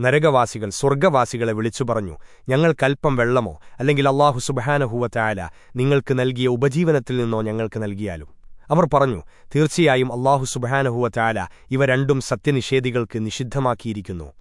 നരകവാസികൾ സ്വർഗവാസികളെ വിളിച്ചു പറഞ്ഞു ഞങ്ങൾക്കൽപ്പം വെള്ളമോ? അല്ലെങ്കിൽ അള്ളാഹു സുബഹാനഹുവറ്റായാല നിങ്ങൾക്ക് നൽകിയ ഉപജീവനത്തിൽ നിന്നോ ഞങ്ങൾക്ക് നൽകിയാലും? അവർ പറഞ്ഞു തീർച്ചയായും അള്ളാഹു സുബഹാനഹുവറ്റായാല ഇവ രണ്ടും സത്യനിഷേധികൾക്ക് നിഷിദ്ധമാക്കിയിരിക്കുന്നു.